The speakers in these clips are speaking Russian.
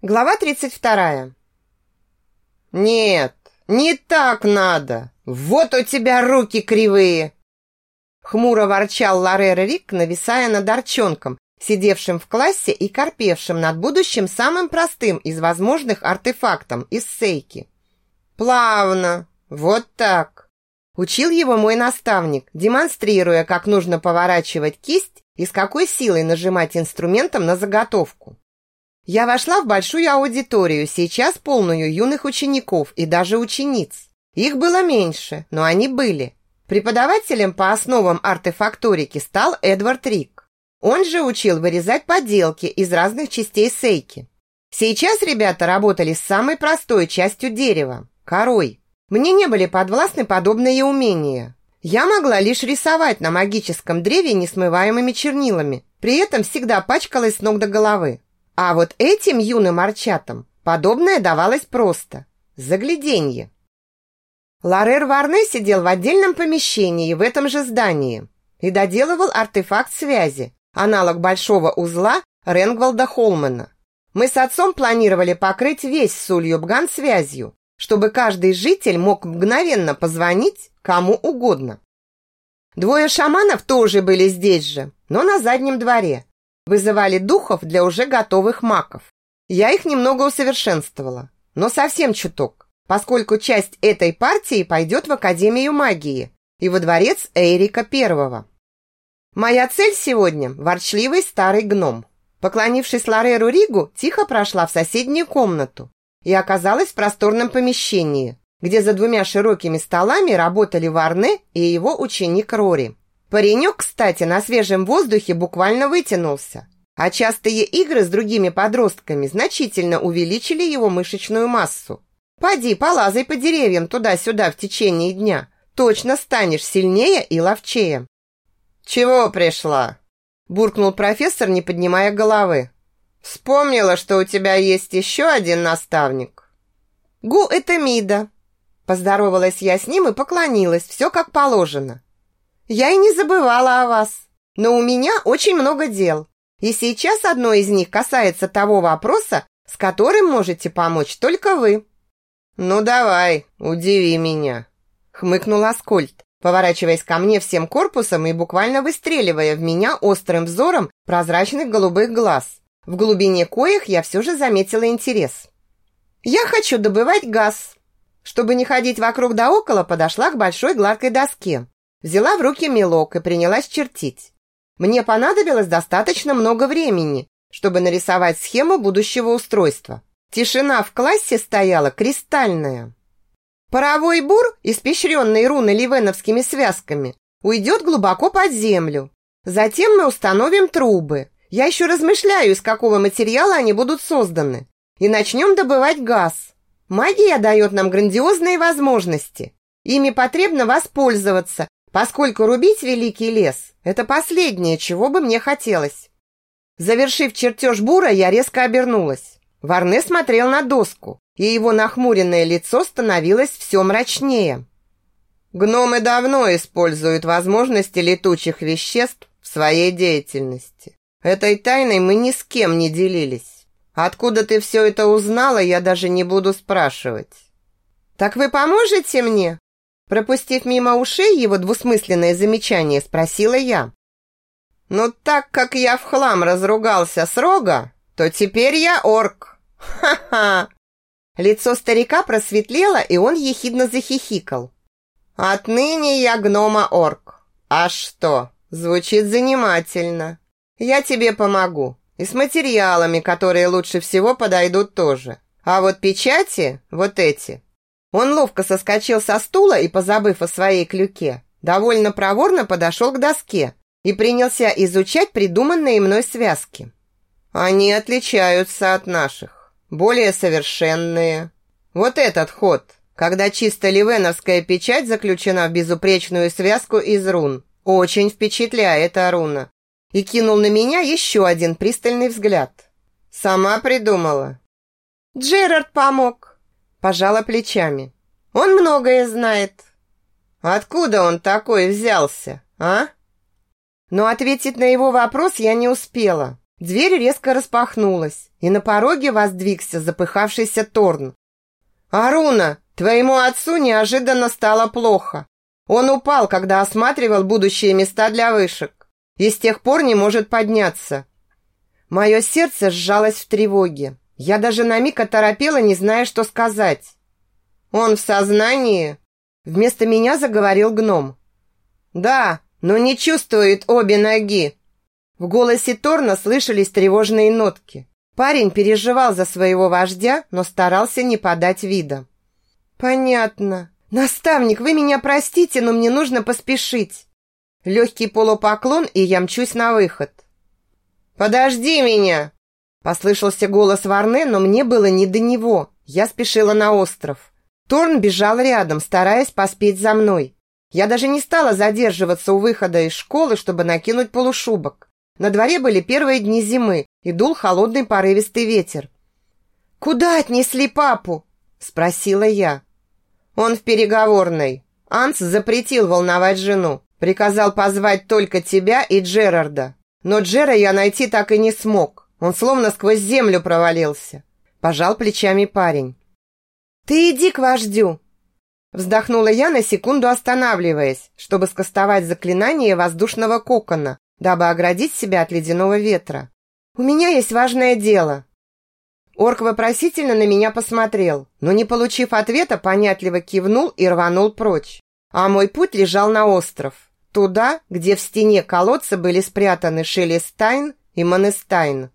Глава 32. Нет, не так надо. Вот у тебя руки кривые. Хмуро ворчал Ларер Рик, нависая над Арчонком, сидевшим в классе и корпевшим над будущим самым простым из возможных артефактом из сейки. Плавно, вот так. Учил его мой наставник, демонстрируя, как нужно поворачивать кисть и с какой силой нажимать инструментом на заготовку. Я вошла в большую аудиторию, сейчас полную юных учеников и даже учениц. Их было меньше, но они были. Преподавателем по основам артефакторики стал Эдвард Рик. Он же учил вырезать поделки из разных частей сейки. Сейчас ребята работали с самой простой частью дерева – корой. Мне не были подвластны подобные умения. Я могла лишь рисовать на магическом древе несмываемыми чернилами, при этом всегда пачкалась с ног до головы. А вот этим юным арчатам подобное давалось просто. Загляденье. Ларер Варне сидел в отдельном помещении в этом же здании и доделывал артефакт связи, аналог большого узла Ренгвалда Холмана. Мы с отцом планировали покрыть весь Сульюбган связью, чтобы каждый житель мог мгновенно позвонить кому угодно. Двое шаманов тоже были здесь же, но на заднем дворе, вызывали духов для уже готовых маков. Я их немного усовершенствовала, но совсем чуток, поскольку часть этой партии пойдет в Академию магии и во дворец Эрика Первого. Моя цель сегодня – ворчливый старый гном. Поклонившись Лареру Ригу, тихо прошла в соседнюю комнату и оказалась в просторном помещении, где за двумя широкими столами работали Варне и его ученик Рори. Паренек, кстати, на свежем воздухе буквально вытянулся, а частые игры с другими подростками значительно увеличили его мышечную массу. Поди, полазай по деревьям туда-сюда в течение дня. Точно станешь сильнее и ловчее. «Чего пришла?» буркнул профессор, не поднимая головы. «Вспомнила, что у тебя есть еще один наставник?» «Гу, это Мида!» Поздоровалась я с ним и поклонилась, все как положено. Я и не забывала о вас, но у меня очень много дел. И сейчас одно из них касается того вопроса, с которым можете помочь только вы. Ну давай, удиви меня, хмыкнул Аскольд, поворачиваясь ко мне всем корпусом и буквально выстреливая в меня острым взором прозрачных голубых глаз, в глубине коих я все же заметила интерес. Я хочу добывать газ. Чтобы не ходить вокруг да около, подошла к большой гладкой доске, Взяла в руки мелок и принялась чертить. Мне понадобилось достаточно много времени, чтобы нарисовать схему будущего устройства. Тишина в классе стояла кристальная. Паровой бур, испещренный руной ливеновскими связками, уйдет глубоко под землю. Затем мы установим трубы. Я еще размышляю, из какого материала они будут созданы. И начнем добывать газ. Магия дает нам грандиозные возможности. Ими потребно воспользоваться поскольку рубить великий лес – это последнее, чего бы мне хотелось. Завершив чертеж бура, я резко обернулась. Варне смотрел на доску, и его нахмуренное лицо становилось все мрачнее. Гномы давно используют возможности летучих веществ в своей деятельности. Этой тайной мы ни с кем не делились. Откуда ты все это узнала, я даже не буду спрашивать. Так вы поможете мне? Пропустив мимо ушей его двусмысленное замечание, спросила я. «Ну так как я в хлам разругался с рога, то теперь я орк. Ха-ха!» Лицо старика просветлело, и он ехидно захихикал. «Отныне я гнома-орк. А что, звучит занимательно. Я тебе помогу. И с материалами, которые лучше всего подойдут тоже. А вот печати, вот эти, он ловко соскочил со стула и, позабыв о своей клюке, довольно проворно подошел к доске и принялся изучать придуманные мной связки. Они отличаются от наших, более совершенные. Вот этот ход, когда чисто ливеновская печать заключена в безупречную связку из рун, очень впечатляет Аруна. И кинул на меня еще один пристальный взгляд. Сама придумала. Джерард помог. Пожала плечами. Он многое знает. Откуда он такой взялся, а? Но ответить на его вопрос я не успела. Дверь резко распахнулась, и на пороге воздвигся запыхавшийся Торн. «Аруна, твоему отцу неожиданно стало плохо. Он упал, когда осматривал будущие места для вышек, и с тех пор не может подняться». Мое сердце сжалось в тревоге. Я даже на миг оторопела, не зная, что сказать. «Он в сознании?» Вместо меня заговорил гном. «Да, но не чувствует обе ноги». В голосе Торна слышались тревожные нотки. Парень переживал за своего вождя, но старался не подать вида. «Понятно. Наставник, вы меня простите, но мне нужно поспешить». Легкий полупоклон, и я мчусь на выход. «Подожди меня!» Послышался голос Варне, но мне было не до него. Я спешила на остров. Торн бежал рядом, стараясь поспеть за мной. Я даже не стала задерживаться у выхода из школы, чтобы накинуть полушубок. На дворе были первые дни зимы, и дул холодный порывистый ветер. «Куда отнесли папу?» – спросила я. «Он в переговорной. Анс запретил волновать жену. Приказал позвать только тебя и Джерарда. Но Джера я найти так и не смог. Он словно сквозь землю провалился». Пожал плечами парень. «Ты иди к вождю!» Вздохнула я на секунду, останавливаясь, чтобы скостовать заклинание воздушного кокона, дабы оградить себя от ледяного ветра. «У меня есть важное дело». Орк вопросительно на меня посмотрел, но, не получив ответа, понятливо кивнул и рванул прочь. А мой путь лежал на остров, туда, где в стене колодца были спрятаны Шелестайн и Монестайн.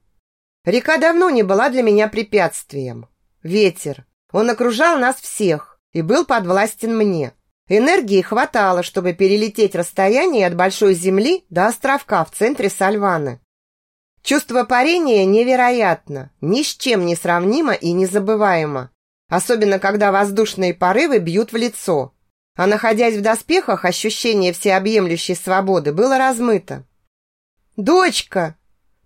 Река давно не была для меня препятствием. Ветер. Он окружал нас всех и был подвластен мне. Энергии хватало, чтобы перелететь расстояние от большой земли до островка в центре Сальваны. Чувство парения невероятно, ни с чем не сравнимо и незабываемо. Особенно, когда воздушные порывы бьют в лицо. А находясь в доспехах, ощущение всеобъемлющей свободы было размыто. «Дочка!»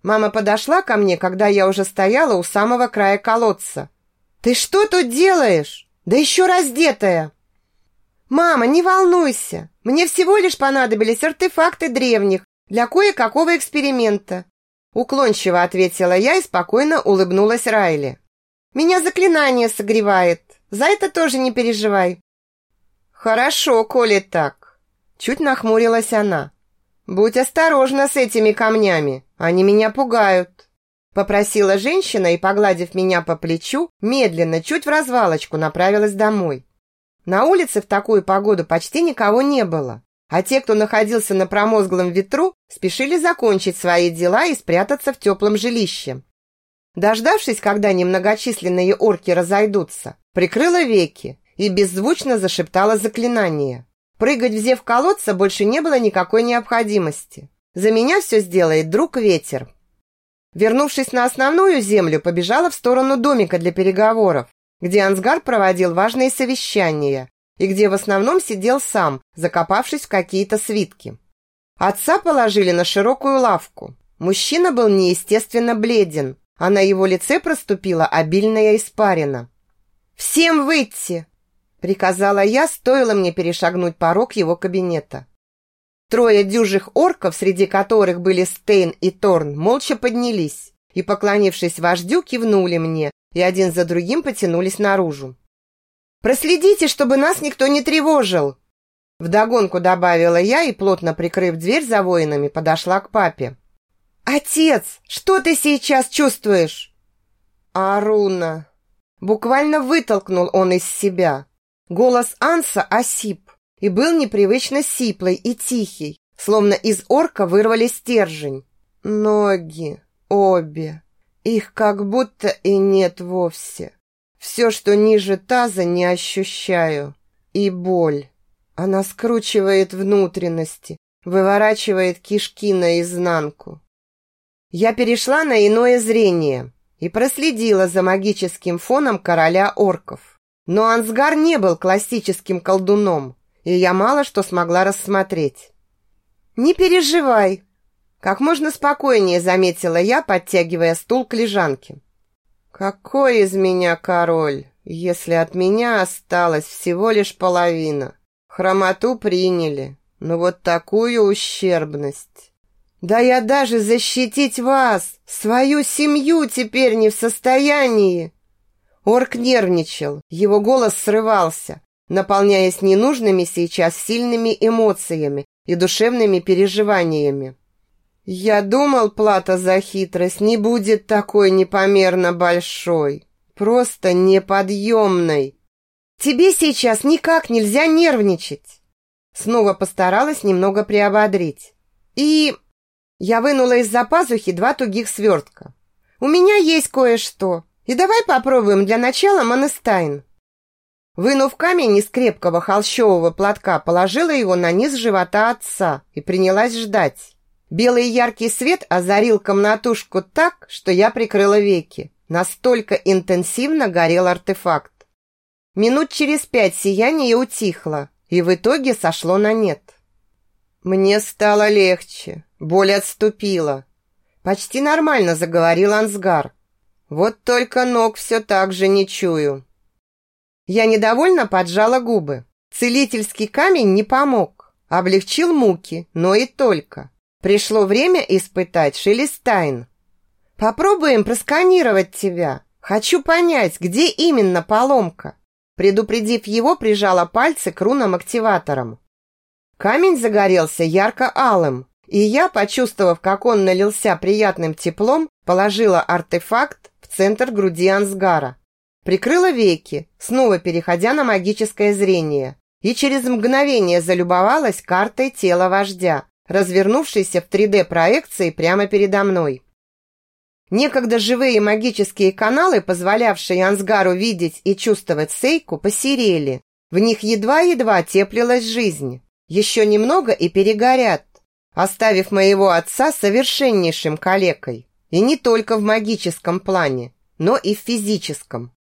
Мама подошла ко мне, когда я уже стояла у самого края колодца. «Ты что тут делаешь? Да еще раздетая!» «Мама, не волнуйся! Мне всего лишь понадобились артефакты древних для кое-какого эксперимента!» Уклончиво ответила я и спокойно улыбнулась Райли. «Меня заклинание согревает. За это тоже не переживай». «Хорошо, коли так». Чуть нахмурилась она. «Будь осторожна с этими камнями, они меня пугают». Попросила женщина и, погладив меня по плечу, медленно, чуть в развалочку направилась домой. На улице в такую погоду почти никого не было, а те, кто находился на промозглом ветру, спешили закончить свои дела и спрятаться в теплом жилище. Дождавшись, когда немногочисленные орки разойдутся, прикрыла веки и беззвучно зашептала заклинание. Прыгать в зев колодца больше не было никакой необходимости. За меня все сделает друг-ветер. Вернувшись на основную землю, побежала в сторону домика для переговоров где Ансгар проводил важные совещания и где в основном сидел сам, закопавшись в какие-то свитки. Отца положили на широкую лавку. Мужчина был неестественно бледен, а на его лице проступила обильная испарина. «Всем выйти!» – приказала я, стоило мне перешагнуть порог его кабинета. Трое дюжих орков, среди которых были Стейн и Торн, молча поднялись и, поклонившись вождю, кивнули мне и один за другим потянулись наружу. «Проследите, чтобы нас никто не тревожил!» Вдогонку добавила я и, плотно прикрыв дверь за воинами, подошла к папе. «Отец, что ты сейчас чувствуешь?» «Аруна!» Буквально вытолкнул он из себя. Голос Анса осип и был непривычно сиплый и тихий, словно из орка вырвали стержень. Ноги обе. Их как будто и нет вовсе. Все, что ниже таза, не ощущаю. И боль. Она скручивает внутренности, выворачивает кишки наизнанку. Я перешла на иное зрение и проследила за магическим фоном короля орков. Но Ансгар не был классическим колдуном, и я мало что смогла рассмотреть. «Не переживай», как можно спокойнее заметила я, подтягивая стул к лежанке. Какой из меня король, если от меня осталась всего лишь половина? Хромоту приняли, но вот такую ущербность. Да я даже защитить вас, свою семью теперь не в состоянии. Орк нервничал, его голос срывался, наполняясь ненужными сейчас сильными эмоциями и душевными переживаниями. Я думал, плата за хитрость не будет такой непомерно большой, просто неподъемной. Тебе сейчас никак нельзя нервничать. Снова постаралась немного приободрить. И я вынула из-за пазухи два тугих свертка. У меня есть кое-что. И давай попробуем для начала Монестайн. Вынув камень из крепкого холщового платка, положила его на низ живота отца и принялась ждать. Белый яркий свет озарил комнатушку так, что я прикрыла веки. Настолько интенсивно горел артефакт. Минут через пять сияние утихло и в итоге сошло на нет. Мне стало легче, боль отступила. Почти нормально заговорил Ансгар. Вот только ног все так же не чую. Я недовольно поджала губы. Целительский камень не помог, облегчил муки, но и только. Пришло время испытать Шелестайн. Попробуем просканировать тебя. Хочу понять, где именно поломка. Предупредив его, прижала пальцы к рунам-активаторам. Камень загорелся ярко-алым, и я, почувствовав, как он налился приятным теплом, положила артефакт центр груди Ансгара. Прикрыла веки, снова переходя на магическое зрение, и через мгновение залюбовалась картой тела вождя, развернувшейся в 3D-проекции прямо передо мной. Некогда живые магические каналы, позволявшие Ансгару видеть и чувствовать Сейку, посерели. В них едва-едва теплилась жизнь. Еще немного и перегорят, оставив моего отца совершеннейшим калекой. И не только в магическом плане, но и в физическом.